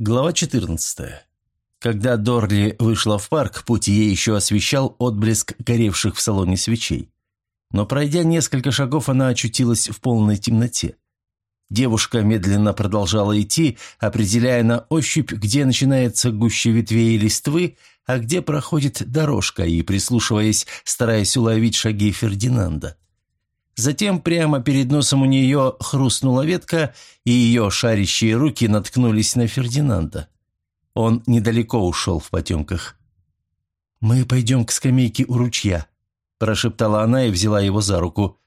Глава 14. Когда Дорли вышла в парк, путь ей еще освещал отблеск горевших в салоне свечей. Но пройдя несколько шагов, она очутилась в полной темноте. Девушка медленно продолжала идти, определяя на ощупь, где начинается гуще ветвей и листвы, а где проходит дорожка, и прислушиваясь, стараясь уловить шаги Фердинанда. Затем прямо перед носом у нее хрустнула ветка, и ее шарящие руки наткнулись на Фердинанда. Он недалеко ушел в потемках. «Мы пойдем к скамейке у ручья», – прошептала она и взяла его за руку.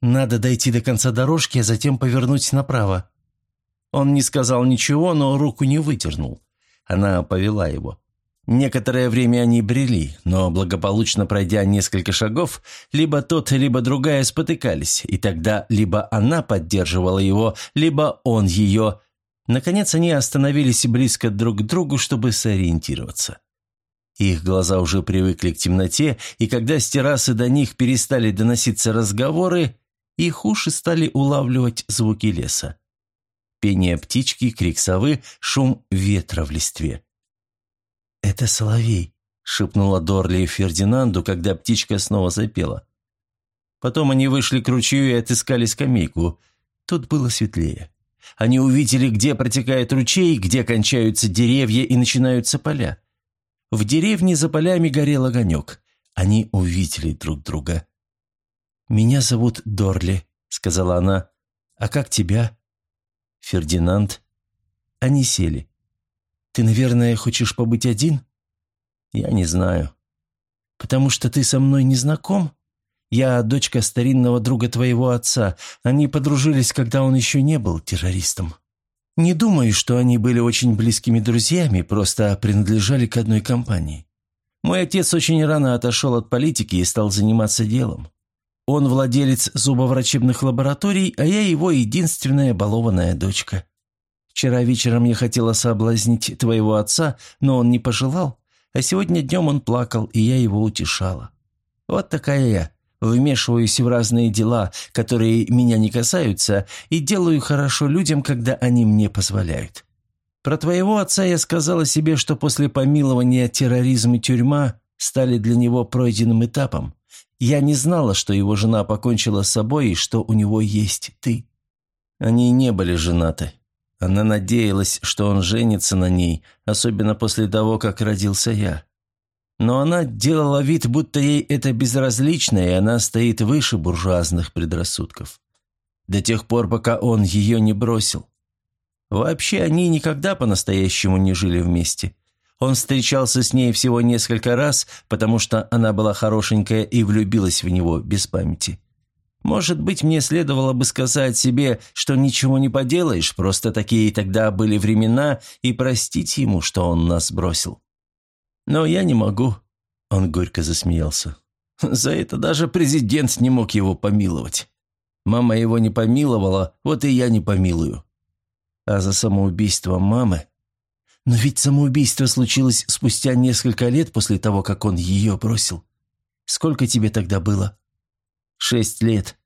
«Надо дойти до конца дорожки, а затем повернуть направо». Он не сказал ничего, но руку не вытернул. Она повела его. Некоторое время они брели, но благополучно пройдя несколько шагов, либо тот, либо другая спотыкались, и тогда либо она поддерживала его, либо он ее. Наконец они остановились близко друг к другу, чтобы сориентироваться. Их глаза уже привыкли к темноте, и когда с террасы до них перестали доноситься разговоры, их уши стали улавливать звуки леса. Пение птички, крик совы, шум ветра в листве. «Это соловей», — шепнула Дорли Фердинанду, когда птичка снова запела. Потом они вышли к ручью и отыскали скамейку. Тут было светлее. Они увидели, где протекает ручей, где кончаются деревья и начинаются поля. В деревне за полями горел огонек. Они увидели друг друга. «Меня зовут Дорли», — сказала она. «А как тебя?» «Фердинанд». Они сели. Ты, наверное, хочешь побыть один?» «Я не знаю». «Потому что ты со мной не знаком? Я дочка старинного друга твоего отца. Они подружились, когда он еще не был террористом. Не думаю, что они были очень близкими друзьями, просто принадлежали к одной компании. Мой отец очень рано отошел от политики и стал заниматься делом. Он владелец зубоврачебных лабораторий, а я его единственная балованная дочка. Вчера вечером я хотела соблазнить твоего отца, но он не пожелал, а сегодня днем он плакал, и я его утешала. Вот такая я. Вмешиваюсь в разные дела, которые меня не касаются, и делаю хорошо людям, когда они мне позволяют. Про твоего отца я сказала себе, что после помилования терроризм и тюрьма стали для него пройденным этапом. Я не знала, что его жена покончила с собой и что у него есть ты. Они не были женаты. Она надеялась, что он женится на ней, особенно после того, как родился я. Но она делала вид, будто ей это безразлично, и она стоит выше буржуазных предрассудков. До тех пор, пока он ее не бросил. Вообще, они никогда по-настоящему не жили вместе. Он встречался с ней всего несколько раз, потому что она была хорошенькая и влюбилась в него без памяти. Может быть, мне следовало бы сказать себе, что ничего не поделаешь, просто такие тогда были времена, и простить ему, что он нас бросил. Но я не могу. Он горько засмеялся. За это даже президент не мог его помиловать. Мама его не помиловала, вот и я не помилую. А за самоубийство мамы... Но ведь самоубийство случилось спустя несколько лет после того, как он ее бросил. Сколько тебе тогда было? Шесть лет.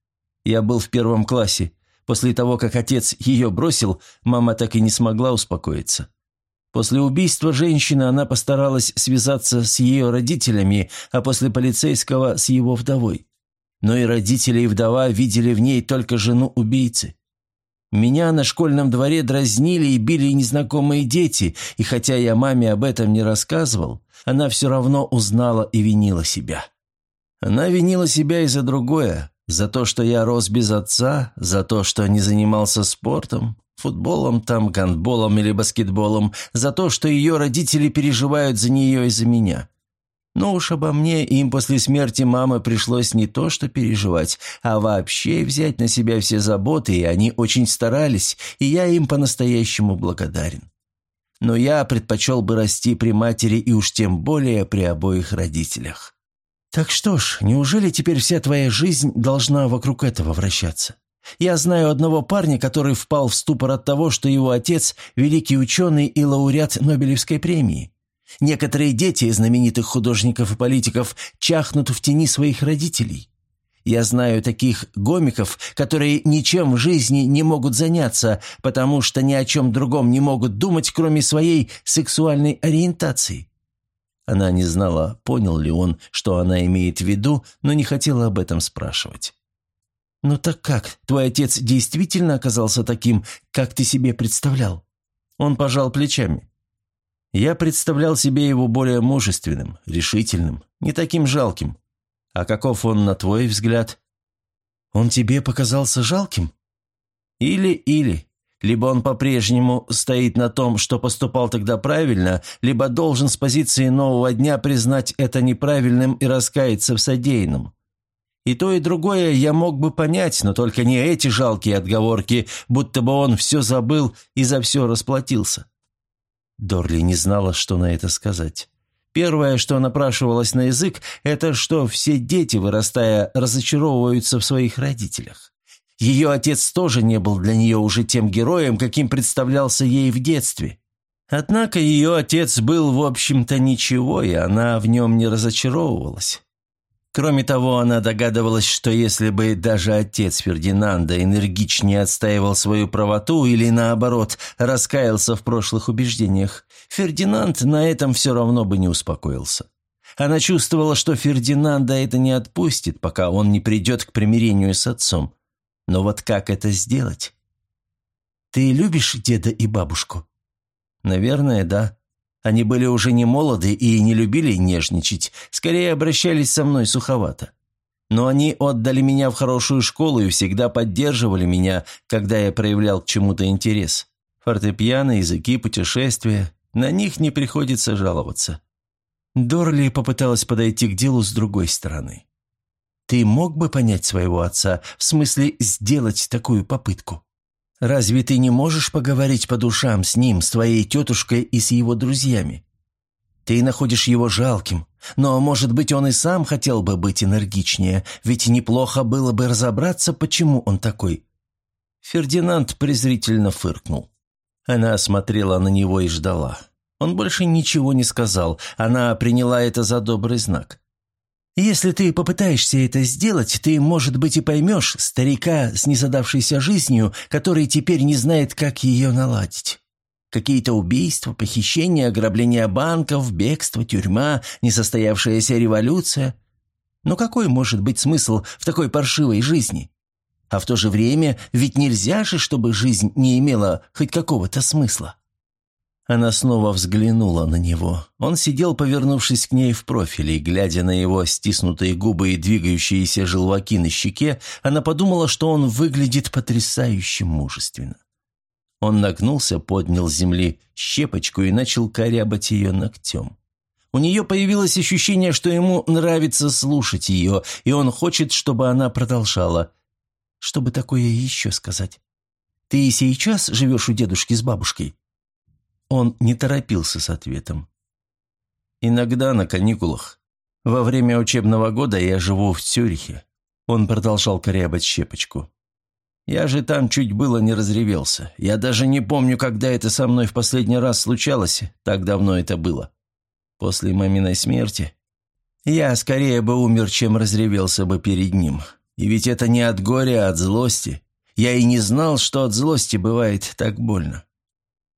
Я был в первом классе. После того, как отец ее бросил, мама так и не смогла успокоиться. После убийства женщины она постаралась связаться с ее родителями, а после полицейского – с его вдовой. Но и родители и вдова видели в ней только жену убийцы. Меня на школьном дворе дразнили и били незнакомые дети, и хотя я маме об этом не рассказывал, она все равно узнала и винила себя. Она винила себя и за другое, за то, что я рос без отца, за то, что не занимался спортом, футболом там, гандболом или баскетболом, за то, что ее родители переживают за нее и за меня. Но уж обо мне им после смерти мамы пришлось не то что переживать, а вообще взять на себя все заботы, и они очень старались, и я им по-настоящему благодарен. Но я предпочел бы расти при матери и уж тем более при обоих родителях. «Так что ж, неужели теперь вся твоя жизнь должна вокруг этого вращаться? Я знаю одного парня, который впал в ступор от того, что его отец – великий ученый и лауреат Нобелевской премии. Некоторые дети знаменитых художников и политиков чахнут в тени своих родителей. Я знаю таких гомиков, которые ничем в жизни не могут заняться, потому что ни о чем другом не могут думать, кроме своей сексуальной ориентации». Она не знала, понял ли он, что она имеет в виду, но не хотела об этом спрашивать. «Ну так как, твой отец действительно оказался таким, как ты себе представлял?» Он пожал плечами. «Я представлял себе его более мужественным, решительным, не таким жалким. А каков он, на твой взгляд?» «Он тебе показался жалким?» «Или-или. Либо он по-прежнему стоит на том, что поступал тогда правильно, либо должен с позиции нового дня признать это неправильным и раскаяться в содеянном. И то, и другое я мог бы понять, но только не эти жалкие отговорки, будто бы он все забыл и за все расплатился. Дорли не знала, что на это сказать. Первое, что напрашивалось на язык, это что все дети, вырастая, разочаровываются в своих родителях. Ее отец тоже не был для нее уже тем героем, каким представлялся ей в детстве. Однако ее отец был, в общем-то, ничего, и она в нем не разочаровывалась. Кроме того, она догадывалась, что если бы даже отец Фердинанда энергичнее отстаивал свою правоту или, наоборот, раскаялся в прошлых убеждениях, Фердинанд на этом все равно бы не успокоился. Она чувствовала, что Фердинанда это не отпустит, пока он не придет к примирению с отцом. Но вот как это сделать? «Ты любишь деда и бабушку?» «Наверное, да», они были уже не молоды и не любили нежничать, скорее обращались со мной суховато. Но они отдали меня в хорошую школу и всегда поддерживали меня, когда я проявлял к чему-то интерес. Фортепиано, языки, путешествия. На них не приходится жаловаться. Дорли попыталась подойти к делу с другой стороны. «Ты мог бы понять своего отца, в смысле сделать такую попытку?» Разве ты не можешь поговорить по душам с ним, с твоей тетушкой и с его друзьями? Ты находишь его жалким, но, может быть, он и сам хотел бы быть энергичнее, ведь неплохо было бы разобраться, почему он такой». Фердинанд презрительно фыркнул. Она смотрела на него и ждала. Он больше ничего не сказал, она приняла это за добрый знак. Если ты попытаешься это сделать, ты, может быть, и поймешь старика с незадавшейся жизнью, который теперь не знает, как ее наладить. Какие-то убийства, похищения, ограбления банков, бегство, тюрьма, несостоявшаяся революция. Но какой может быть смысл в такой паршивой жизни? А в то же время ведь нельзя же, чтобы жизнь не имела хоть какого-то смысла. Она снова взглянула на него. Он сидел, повернувшись к ней в профиле, глядя на его стиснутые губы и двигающиеся желваки на щеке, она подумала, что он выглядит потрясающе мужественно. Он нагнулся, поднял с земли щепочку и начал корябать ее ногтем. У нее появилось ощущение, что ему нравится слушать ее, и он хочет, чтобы она продолжала. Чтобы такое еще сказать? «Ты и сейчас живешь у дедушки с бабушкой?» Он не торопился с ответом. «Иногда на каникулах. Во время учебного года я живу в Цюрихе». Он продолжал корябать щепочку. «Я же там чуть было не разревелся. Я даже не помню, когда это со мной в последний раз случалось. Так давно это было. После маминой смерти. Я скорее бы умер, чем разревелся бы перед ним. И ведь это не от горя, а от злости. Я и не знал, что от злости бывает так больно.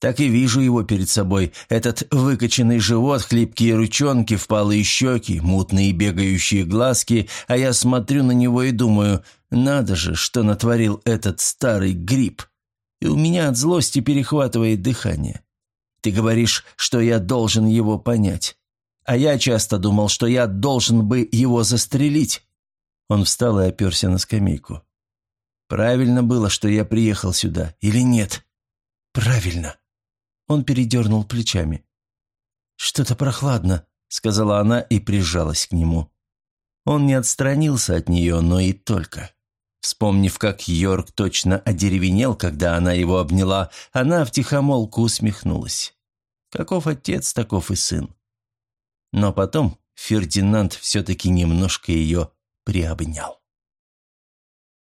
Так и вижу его перед собой. Этот выкоченный живот, хлипкие ручонки, впалые щеки, мутные бегающие глазки, а я смотрю на него и думаю, надо же, что натворил этот старый гриб. И у меня от злости перехватывает дыхание. Ты говоришь, что я должен его понять. А я часто думал, что я должен бы его застрелить. Он встал и оперся на скамейку. Правильно было, что я приехал сюда, или нет? Правильно. Он передернул плечами. «Что-то прохладно», — сказала она и прижалась к нему. Он не отстранился от нее, но и только. Вспомнив, как Йорк точно одеревенел, когда она его обняла, она втихомолку усмехнулась. Каков отец, таков и сын. Но потом Фердинанд все-таки немножко ее приобнял.